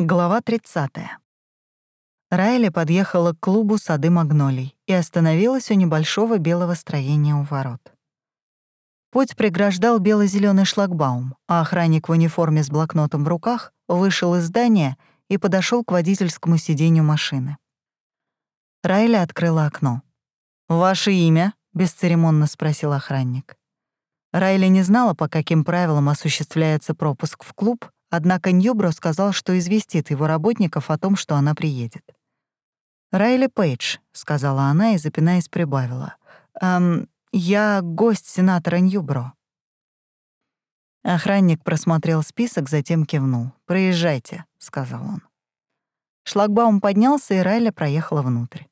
Глава 30. Райли подъехала к клубу «Сады магнолий» и остановилась у небольшого белого строения у ворот. Путь преграждал бело зеленый шлагбаум, а охранник в униформе с блокнотом в руках вышел из здания и подошел к водительскому сиденью машины. Райли открыла окно. «Ваше имя?» — бесцеремонно спросил охранник. Райли не знала, по каким правилам осуществляется пропуск в клуб, Однако Ньюбро сказал, что известит его работников о том, что она приедет. «Райли Пейдж», — сказала она и, запинаясь, прибавила. «Эм, я гость сенатора Ньюбро». Охранник просмотрел список, затем кивнул. «Проезжайте», — сказал он. Шлагбаум поднялся, и Райли проехала внутрь.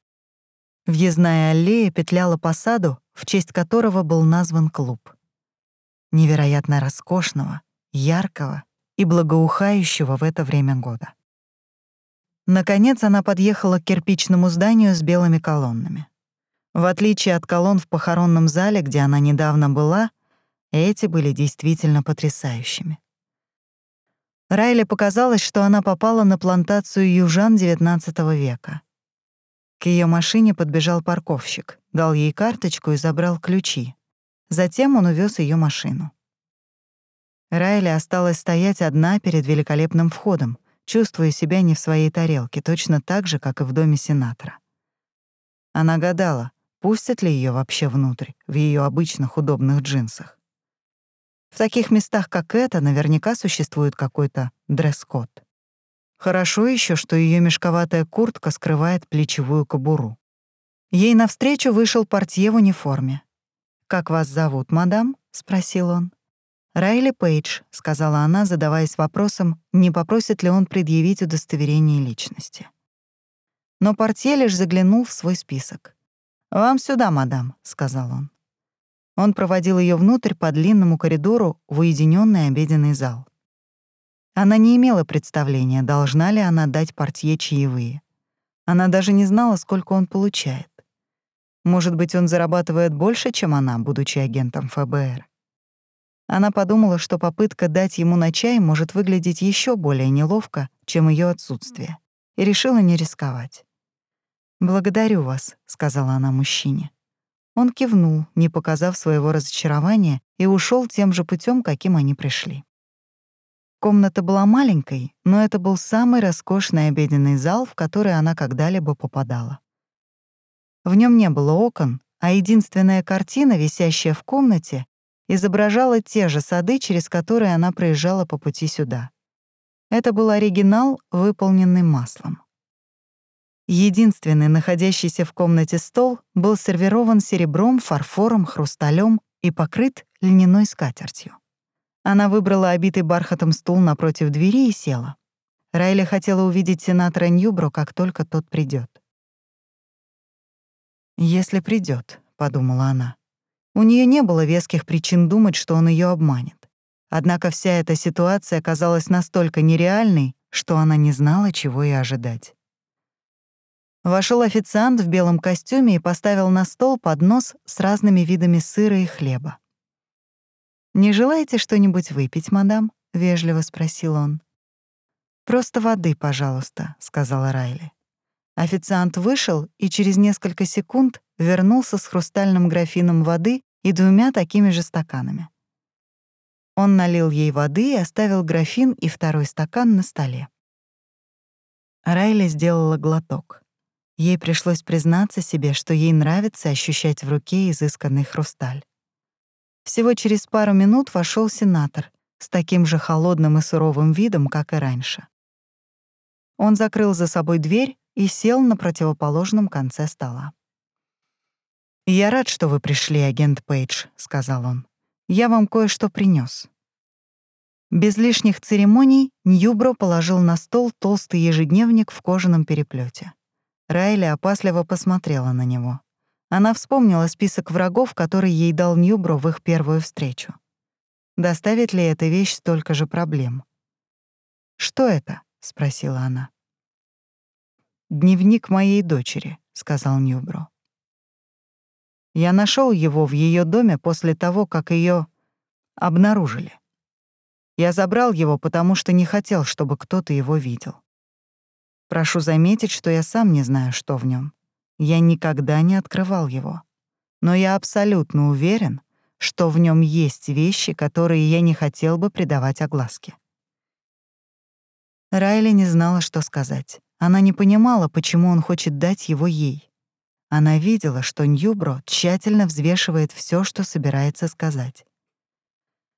Въездная аллея петляла по саду, в честь которого был назван клуб. Невероятно роскошного, яркого и благоухающего в это время года. Наконец она подъехала к кирпичному зданию с белыми колоннами. В отличие от колонн в похоронном зале, где она недавно была, эти были действительно потрясающими. Райле показалось, что она попала на плантацию южан XIX века. К ее машине подбежал парковщик, дал ей карточку и забрал ключи. Затем он увез ее машину. Райли осталась стоять одна перед великолепным входом, чувствуя себя не в своей тарелке, точно так же, как и в доме сенатора. Она гадала, пустят ли ее вообще внутрь, в ее обычных удобных джинсах. В таких местах, как это, наверняка существует какой-то дресс-код. Хорошо еще, что ее мешковатая куртка скрывает плечевую кобуру. Ей навстречу вышел портье в униформе. «Как вас зовут, мадам?» — спросил он. «Райли Пейдж», — сказала она, задаваясь вопросом, не попросит ли он предъявить удостоверение личности. Но портье лишь заглянул в свой список. «Вам сюда, мадам», — сказал он. Он проводил ее внутрь по длинному коридору в уединенный обеденный зал. Она не имела представления, должна ли она дать портье чаевые. Она даже не знала, сколько он получает. Может быть, он зарабатывает больше, чем она, будучи агентом ФБР. Она подумала, что попытка дать ему на чай может выглядеть еще более неловко, чем ее отсутствие, и решила не рисковать. «Благодарю вас», — сказала она мужчине. Он кивнул, не показав своего разочарования, и ушел тем же путем, каким они пришли. Комната была маленькой, но это был самый роскошный обеденный зал, в который она когда-либо попадала. В нем не было окон, а единственная картина, висящая в комнате, изображала те же сады, через которые она проезжала по пути сюда. Это был оригинал, выполненный маслом. Единственный находящийся в комнате стол был сервирован серебром, фарфором, хрусталем и покрыт льняной скатертью. Она выбрала обитый бархатом стул напротив двери и села. Райли хотела увидеть сенатора Ньюбро, как только тот придет. «Если придет, подумала она. У нее не было веских причин думать, что он ее обманет. Однако вся эта ситуация оказалась настолько нереальной, что она не знала, чего и ожидать. Вошел официант в белом костюме и поставил на стол поднос с разными видами сыра и хлеба. «Не желаете что-нибудь выпить, мадам?» — вежливо спросил он. «Просто воды, пожалуйста», — сказала Райли. Официант вышел и через несколько секунд вернулся с хрустальным графином воды и двумя такими же стаканами. Он налил ей воды и оставил графин и второй стакан на столе. Райли сделала глоток. Ей пришлось признаться себе, что ей нравится ощущать в руке изысканный хрусталь. Всего через пару минут вошел сенатор с таким же холодным и суровым видом, как и раньше. Он закрыл за собой дверь и сел на противоположном конце стола. «Я рад, что вы пришли, агент Пейдж», — сказал он. «Я вам кое-что принес. Без лишних церемоний Ньюбро положил на стол толстый ежедневник в кожаном переплете. Райли опасливо посмотрела на него. Она вспомнила список врагов, который ей дал Ньюбро в их первую встречу. Доставит ли эта вещь столько же проблем? «Что это?» — спросила она. «Дневник моей дочери», — сказал Ньюбро. Я нашел его в ее доме после того, как ее обнаружили. Я забрал его, потому что не хотел, чтобы кто-то его видел. Прошу заметить, что я сам не знаю, что в нем. Я никогда не открывал его. Но я абсолютно уверен, что в нем есть вещи, которые я не хотел бы придавать огласке. Райли не знала, что сказать. Она не понимала, почему он хочет дать его ей. Она видела, что Ньюбро тщательно взвешивает все, что собирается сказать.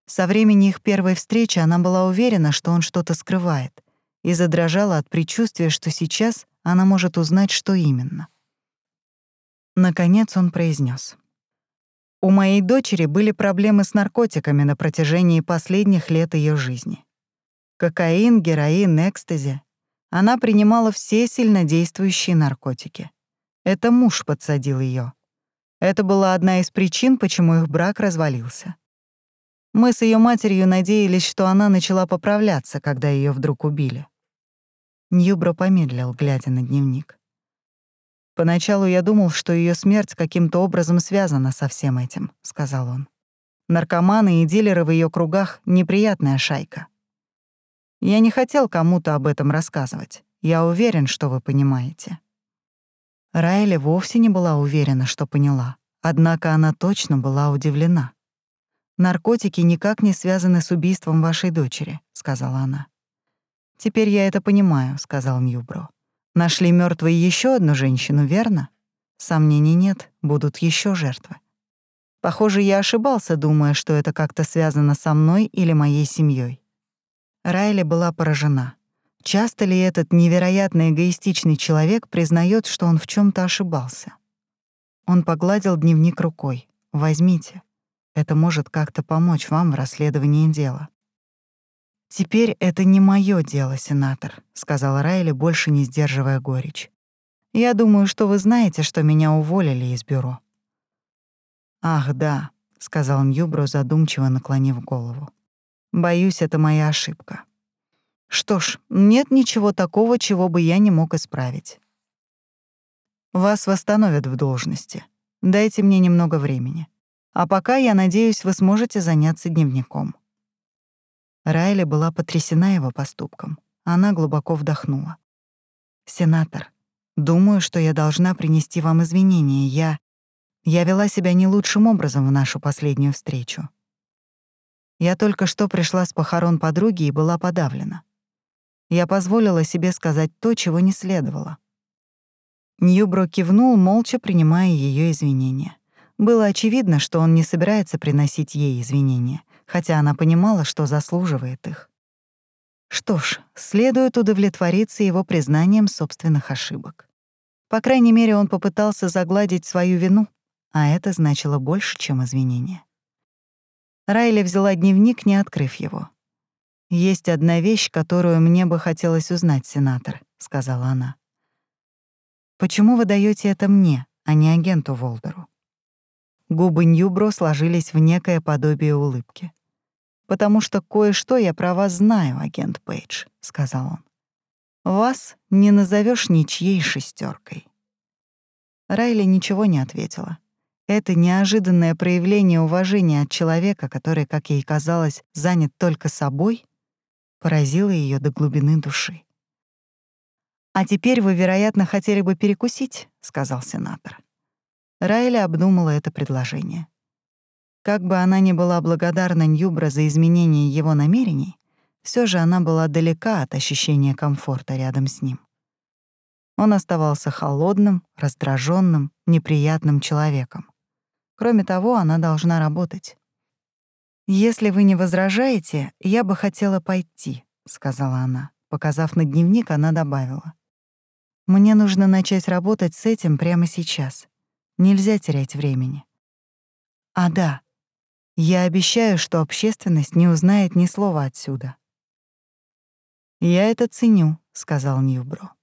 Со времени их первой встречи она была уверена, что он что-то скрывает, и задрожала от предчувствия, что сейчас она может узнать, что именно. Наконец он произнес: «У моей дочери были проблемы с наркотиками на протяжении последних лет ее жизни. Кокаин, героин, экстази. Она принимала все сильнодействующие наркотики. Это муж подсадил ее. Это была одна из причин, почему их брак развалился. Мы с ее матерью надеялись, что она начала поправляться, когда ее вдруг убили. Ньюбро помедлил, глядя на дневник. Поначалу я думал, что ее смерть каким-то образом связана со всем этим, сказал он. Наркоманы и дилеры в ее кругах неприятная шайка. Я не хотел кому-то об этом рассказывать. Я уверен, что вы понимаете». Райли вовсе не была уверена, что поняла. Однако она точно была удивлена. «Наркотики никак не связаны с убийством вашей дочери», — сказала она. «Теперь я это понимаю», — сказал Ньюбро. «Нашли мертвой еще одну женщину, верно? Сомнений нет, будут еще жертвы. Похоже, я ошибался, думая, что это как-то связано со мной или моей семьей. Райли была поражена. Часто ли этот невероятно эгоистичный человек признает, что он в чем то ошибался? Он погладил дневник рукой. «Возьмите. Это может как-то помочь вам в расследовании дела». «Теперь это не мое дело, сенатор», — сказала Райли, больше не сдерживая горечь. «Я думаю, что вы знаете, что меня уволили из бюро». «Ах, да», — сказал Ньюбро, задумчиво наклонив голову. Боюсь, это моя ошибка. Что ж, нет ничего такого, чего бы я не мог исправить. Вас восстановят в должности. Дайте мне немного времени. А пока, я надеюсь, вы сможете заняться дневником. Райли была потрясена его поступком. Она глубоко вдохнула. «Сенатор, думаю, что я должна принести вам извинения. Я... Я вела себя не лучшим образом в нашу последнюю встречу. Я только что пришла с похорон подруги и была подавлена. Я позволила себе сказать то, чего не следовало. Ньюбро кивнул, молча принимая ее извинения. Было очевидно, что он не собирается приносить ей извинения, хотя она понимала, что заслуживает их. Что ж, следует удовлетвориться его признанием собственных ошибок. По крайней мере, он попытался загладить свою вину, а это значило больше, чем извинения. Райли взяла дневник, не открыв его. «Есть одна вещь, которую мне бы хотелось узнать, сенатор», — сказала она. «Почему вы даете это мне, а не агенту Волдеру?» Губы Ньюбро сложились в некое подобие улыбки. «Потому что кое-что я про вас знаю, агент Пейдж», — сказал он. «Вас не назовешь ничьей шестеркой. Райли ничего не ответила. Это неожиданное проявление уважения от человека, который, как ей казалось, занят только собой, поразило ее до глубины души. «А теперь вы, вероятно, хотели бы перекусить», — сказал сенатор. Райли обдумала это предложение. Как бы она ни была благодарна Ньюбра за изменение его намерений, все же она была далека от ощущения комфорта рядом с ним. Он оставался холодным, раздраженным, неприятным человеком. Кроме того, она должна работать. «Если вы не возражаете, я бы хотела пойти», — сказала она. Показав на дневник, она добавила. «Мне нужно начать работать с этим прямо сейчас. Нельзя терять времени». «А да, я обещаю, что общественность не узнает ни слова отсюда». «Я это ценю», — сказал Ньюбро.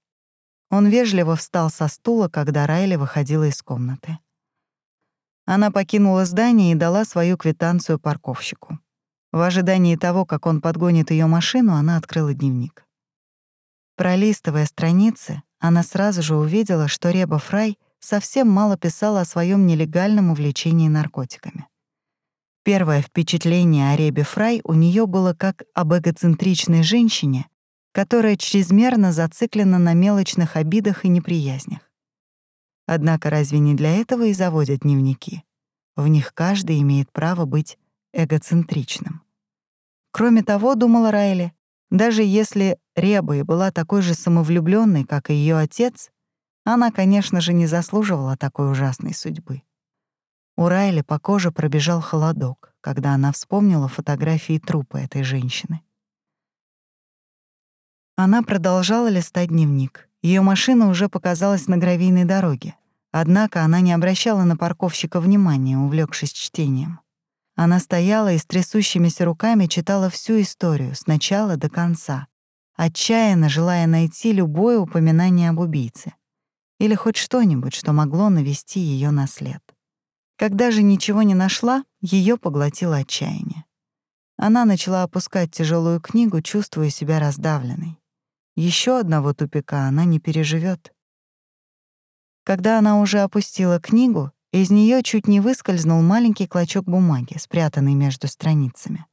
Он вежливо встал со стула, когда Райли выходила из комнаты. Она покинула здание и дала свою квитанцию парковщику. В ожидании того, как он подгонит ее машину, она открыла дневник. Пролистывая страницы, она сразу же увидела, что Реба Фрай совсем мало писала о своем нелегальном увлечении наркотиками. Первое впечатление о Ребе Фрай у нее было как об эгоцентричной женщине, которая чрезмерно зациклена на мелочных обидах и неприязнях. Однако разве не для этого и заводят дневники? В них каждый имеет право быть эгоцентричным. Кроме того, думала Райли, даже если Реба и была такой же самовлюбленной, как и ее отец, она, конечно же, не заслуживала такой ужасной судьбы. У Райли по коже пробежал холодок, когда она вспомнила фотографии трупа этой женщины. Она продолжала листать дневник. Ее машина уже показалась на гравийной дороге. Однако она не обращала на парковщика внимания, увлекшись чтением. Она стояла и с трясущимися руками читала всю историю, с начала до конца, отчаянно желая найти любое упоминание об убийце или хоть что-нибудь, что могло навести ее на след. Когда же ничего не нашла, ее поглотило отчаяние. Она начала опускать тяжелую книгу, чувствуя себя раздавленной. Еще одного тупика она не переживет. Когда она уже опустила книгу, из нее чуть не выскользнул маленький клочок бумаги, спрятанный между страницами.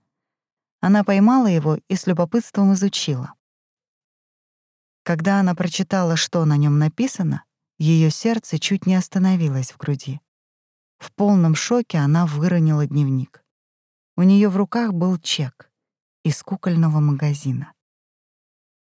Она поймала его и с любопытством изучила. Когда она прочитала, что на нем написано, ее сердце чуть не остановилось в груди. В полном шоке она выронила дневник. У нее в руках был чек из кукольного магазина.